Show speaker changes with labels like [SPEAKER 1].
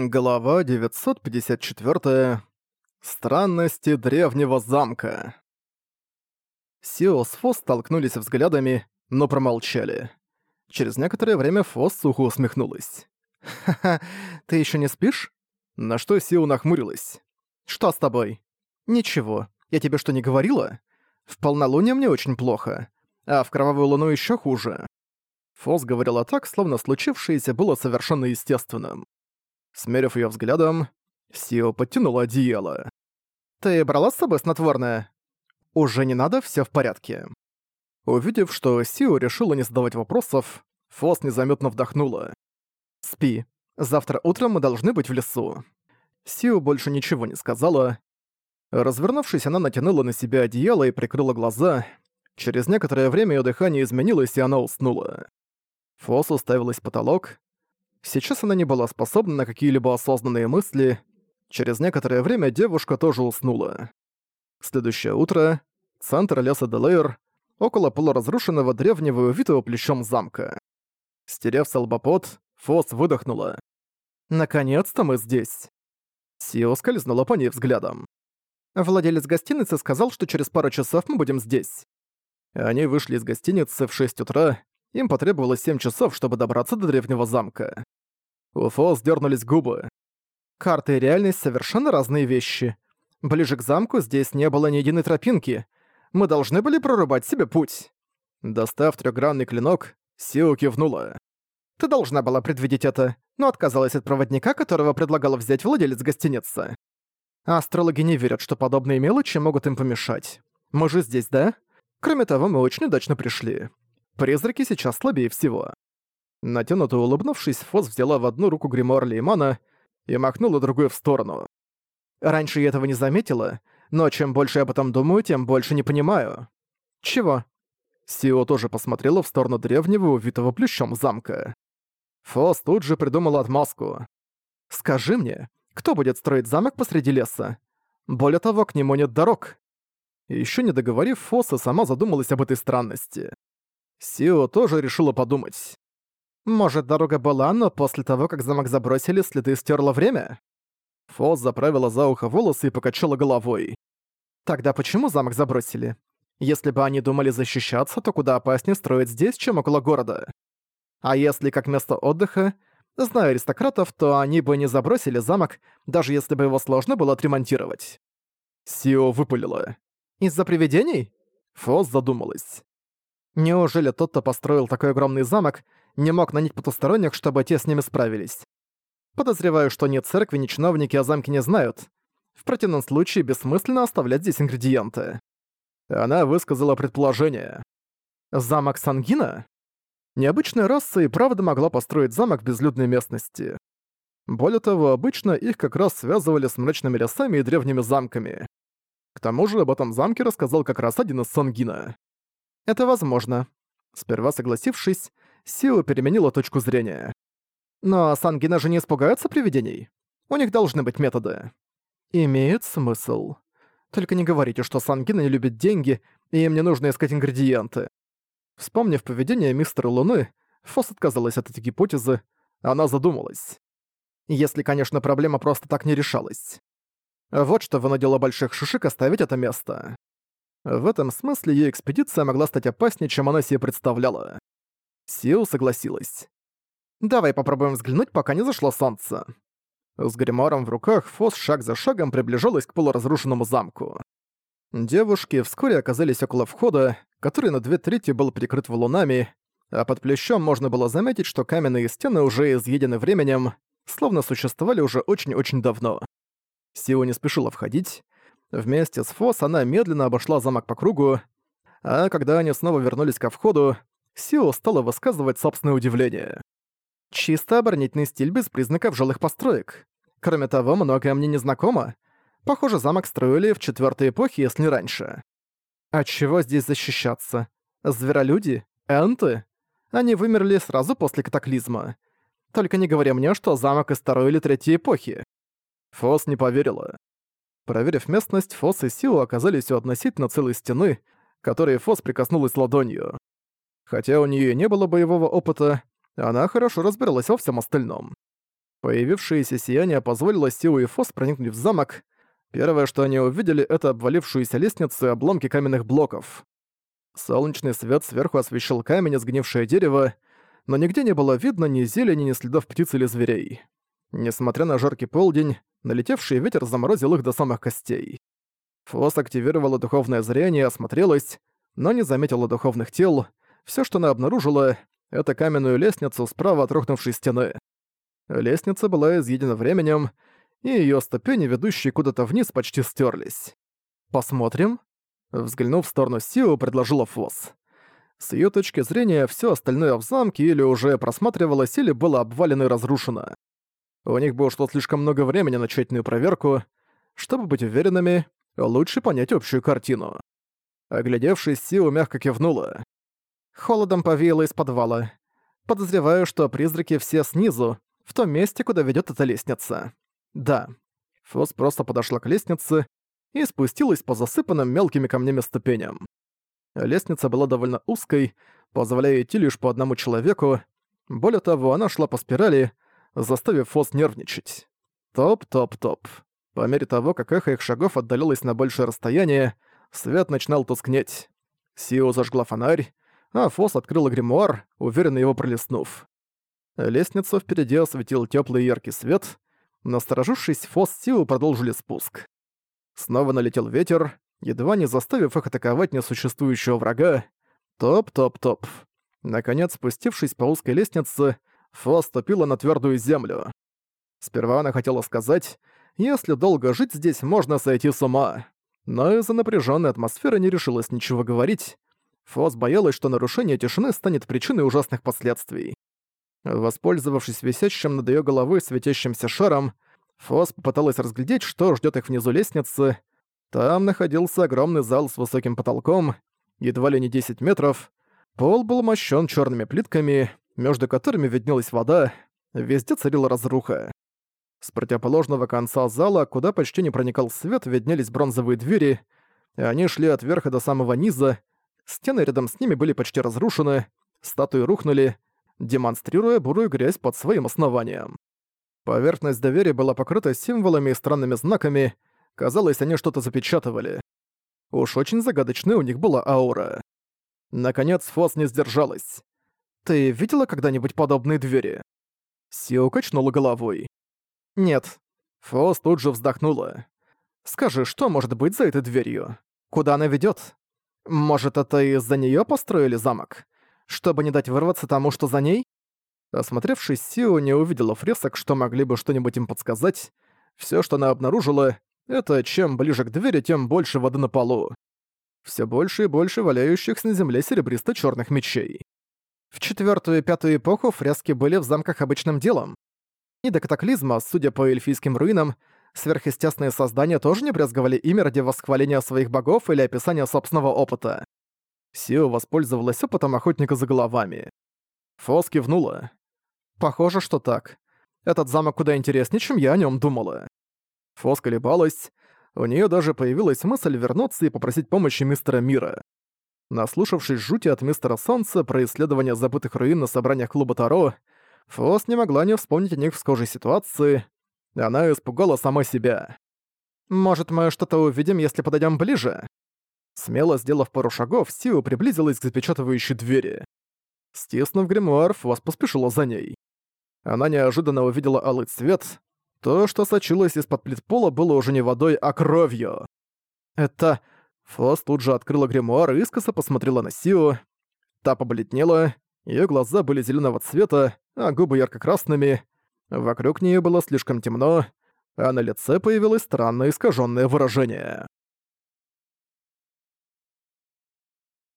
[SPEAKER 1] Глава 954. Странности древнего замка. Сио с Фос столкнулись взглядами, но промолчали. Через некоторое время Фос сухо усмехнулась. «Ха-ха, ты еще не спишь?» На что Сио нахмурилась. «Что с тобой?» «Ничего. Я тебе что, не говорила? В полнолуние мне очень плохо, а в кровавую луну еще хуже». Фос говорила так, словно случившееся было совершенно естественным. Смерив ее взглядом, Сио подтянула одеяло. «Ты брала с собой снотворное?» «Уже не надо, все в порядке». Увидев, что Сио решила не задавать вопросов, Фос незаметно вдохнула. «Спи. Завтра утром мы должны быть в лесу». Сио больше ничего не сказала. Развернувшись, она натянула на себя одеяло и прикрыла глаза. Через некоторое время ее дыхание изменилось, и она уснула. Фос уставилась в потолок, Сейчас она не была способна на какие-либо осознанные мысли. Через некоторое время девушка тоже уснула. Следующее утро. Центр леса Делейр, около полуразрушенного древнего и увитого плечом замка. Стерев солбопот, Фос выдохнула. «Наконец-то мы здесь!» Сио скользнула по ней взглядом. Владелец гостиницы сказал, что через пару часов мы будем здесь. Они вышли из гостиницы в 6 утра, им потребовалось 7 часов, чтобы добраться до древнего замка. У Фо сдернулись губы. Карта и реальность — совершенно разные вещи. Ближе к замку здесь не было ни единой тропинки. Мы должны были прорубать себе путь. Достав трёхгранный клинок, Сиу кивнула. «Ты должна была предвидеть это, но отказалась от проводника, которого предлагала взять владелец гостиницы. Астрологи не верят, что подобные мелочи могут им помешать. Мы же здесь, да? Кроме того, мы очень удачно пришли. Призраки сейчас слабее всего». Натянуто улыбнувшись, Фос взяла в одну руку гримуар Леймана и махнула другую в сторону. «Раньше я этого не заметила, но чем больше я об этом думаю, тем больше не понимаю». «Чего?» Сио тоже посмотрела в сторону древнего, увитого плющом замка. Фос тут же придумала отмазку. «Скажи мне, кто будет строить замок посреди леса? Более того, к нему нет дорог». Еще не договорив, Фоса сама задумалась об этой странности. Сио тоже решила подумать. Может, дорога была, но после того, как замок забросили, следы стерло время? Фос заправила за ухо волосы и покачала головой. Тогда почему замок забросили? Если бы они думали защищаться, то куда опаснее строить здесь, чем около города. А если как место отдыха, Зная аристократов, то они бы не забросили замок, даже если бы его сложно было отремонтировать. Сио выпалила. Из-за привидений? Фос задумалась. Неужели тот, кто построил такой огромный замок, не мог нанять потусторонних, чтобы те с ними справились. Подозреваю, что ни церкви, ни чиновники о замке не знают. В противном случае бессмысленно оставлять здесь ингредиенты. Она высказала предположение. Замок Сангина? Необычная раса и правда могла построить замок в безлюдной местности. Более того, обычно их как раз связывали с мрачными лесами и древними замками. К тому же об этом замке рассказал как раз один из Сангина. Это возможно. Сперва согласившись, Сио переменила точку зрения. Но Сангина же не испугаются привидений. У них должны быть методы. Имеет смысл. Только не говорите, что Сангина не любит деньги, и им не нужно искать ингредиенты. Вспомнив поведение мистера Луны, Фос отказалась от этой гипотезы, она задумалась. Если, конечно, проблема просто так не решалась. Вот что вынудило больших шишек оставить это место. В этом смысле ее экспедиция могла стать опаснее, чем она себе представляла. Сиу согласилась. «Давай попробуем взглянуть, пока не зашло солнце». С гримуаром в руках Фос шаг за шагом приближалась к полуразрушенному замку. Девушки вскоре оказались около входа, который на две трети был прикрыт валунами, а под плещом можно было заметить, что каменные стены уже изъедены временем, словно существовали уже очень-очень давно. Сиу не спешила входить. Вместе с Фос она медленно обошла замок по кругу, а когда они снова вернулись ко входу, Сио стала высказывать собственное удивление. Чисто оборонительный стиль без признаков жилых построек. Кроме того, многое мне незнакомо. Похоже, замок строили в четвертой эпохе, если не раньше. От чего здесь защищаться? Зверолюди? Энты? Они вымерли сразу после катаклизма. Только не говори мне, что замок из второй или третьей эпохи. Фос не поверила. Проверив местность, Фос и Сио оказались у относительно целой стены, которой Фос прикоснулась ладонью. Хотя у нее не было боевого опыта, она хорошо разбиралась во всем остальном. Появившееся сияние позволило Сиу и Фос проникнуть в замок. Первое, что они увидели, это обвалившуюся лестницу и обломки каменных блоков. Солнечный свет сверху освещал камень и сгнившее дерево, но нигде не было видно ни зелени, ни следов птиц или зверей. Несмотря на жаркий полдень, налетевший ветер заморозил их до самых костей. Фос активировала духовное зрение и осмотрелась, но не заметила духовных тел. Все, что она обнаружила, это каменную лестницу справа от рухнувшей стены. Лестница была изъедена временем, и ее ступени, ведущие куда-то вниз, почти стерлись. «Посмотрим?» Взглянув в сторону Сиу, предложила Фос. С ее точки зрения, все остальное в замке или уже просматривалось, или было обвалено и разрушено. У них бы ушло слишком много времени на тщательную проверку. Чтобы быть уверенными, лучше понять общую картину. Оглядевшись, Сиу мягко кивнула. Холодом повеяло из подвала. Подозреваю, что призраки все снизу, в том месте, куда ведет эта лестница. Да. Фос просто подошла к лестнице и спустилась по засыпанным мелкими камнями ступеням. Лестница была довольно узкой, позволяя идти лишь по одному человеку. Более того, она шла по спирали, заставив Фос нервничать. Топ-топ-топ. По мере того, как эхо их шагов отдалилось на большее расстояние, свет начинал тускнеть. Сио зажгла фонарь, а Фос открыл гримуар, уверенно его пролистнув. Лестницу впереди осветил теплый яркий свет. Насторожившись, Фос силу продолжили спуск. Снова налетел ветер, едва не заставив их атаковать несуществующего врага. Топ-топ-топ. Наконец, спустившись по узкой лестнице, Фо ступила на твердую землю. Сперва она хотела сказать, если долго жить здесь, можно сойти с ума. Но из-за напряженной атмосферы не решилась ничего говорить, Фос боялась, что нарушение тишины станет причиной ужасных последствий. Воспользовавшись висящим над ее головой светящимся шаром, Фос попыталась разглядеть, что ждет их внизу лестницы. Там находился огромный зал с высоким потолком, едва ли не 10 метров. Пол был мощен черными плитками, между которыми виднелась вода, везде царила разруха. С противоположного конца зала, куда почти не проникал свет, виднелись бронзовые двери, они шли от верха до самого низа, Стены рядом с ними были почти разрушены, статуи рухнули, демонстрируя бурую грязь под своим основанием. Поверхность доверия была покрыта символами и странными знаками, казалось, они что-то запечатывали. Уж очень загадочная у них была аура. Наконец Фос не сдержалась. «Ты видела когда-нибудь подобные двери?» Сио качнула головой. «Нет». Фос тут же вздохнула. «Скажи, что может быть за этой дверью? Куда она ведет? Может, это из-за неё построили замок? Чтобы не дать вырваться тому, что за ней? Осмотревшись, Сио не увидела фресок, что могли бы что-нибудь им подсказать. Всё, что она обнаружила, это чем ближе к двери, тем больше воды на полу. Всё больше и больше валяющихся на земле серебристо-чёрных мечей. В четвёртую и пятую эпоху фрески были в замках обычным делом. И до катаклизма, а, судя по эльфийским руинам, сверхъестественные создания тоже не брезговали ими ради восхваления своих богов или описания собственного опыта. Сио воспользовалась опытом охотника за головами. Фос кивнула. «Похоже, что так. Этот замок куда интереснее, чем я о нем думала». Фос колебалась. У нее даже появилась мысль вернуться и попросить помощи мистера Мира. Наслушавшись жути от мистера Солнца про исследование забытых руин на собраниях клуба Таро, Фос не могла не вспомнить о них в схожей ситуации, она испугала сама себя. «Может, мы что-то увидим, если подойдем ближе?» Смело сделав пару шагов, Сиу приблизилась к запечатывающей двери. Стиснув гримуар, Фос поспешила за ней. Она неожиданно увидела алый цвет. То, что сочилось из-под плит пола, было уже не водой, а кровью. Это... Фос тут же открыла гримуар и искоса посмотрела на Сиу. Та побледнела, ее глаза были зеленого цвета, а губы ярко-красными. Вокруг нее было слишком темно, а на лице появилось странное искаженное выражение.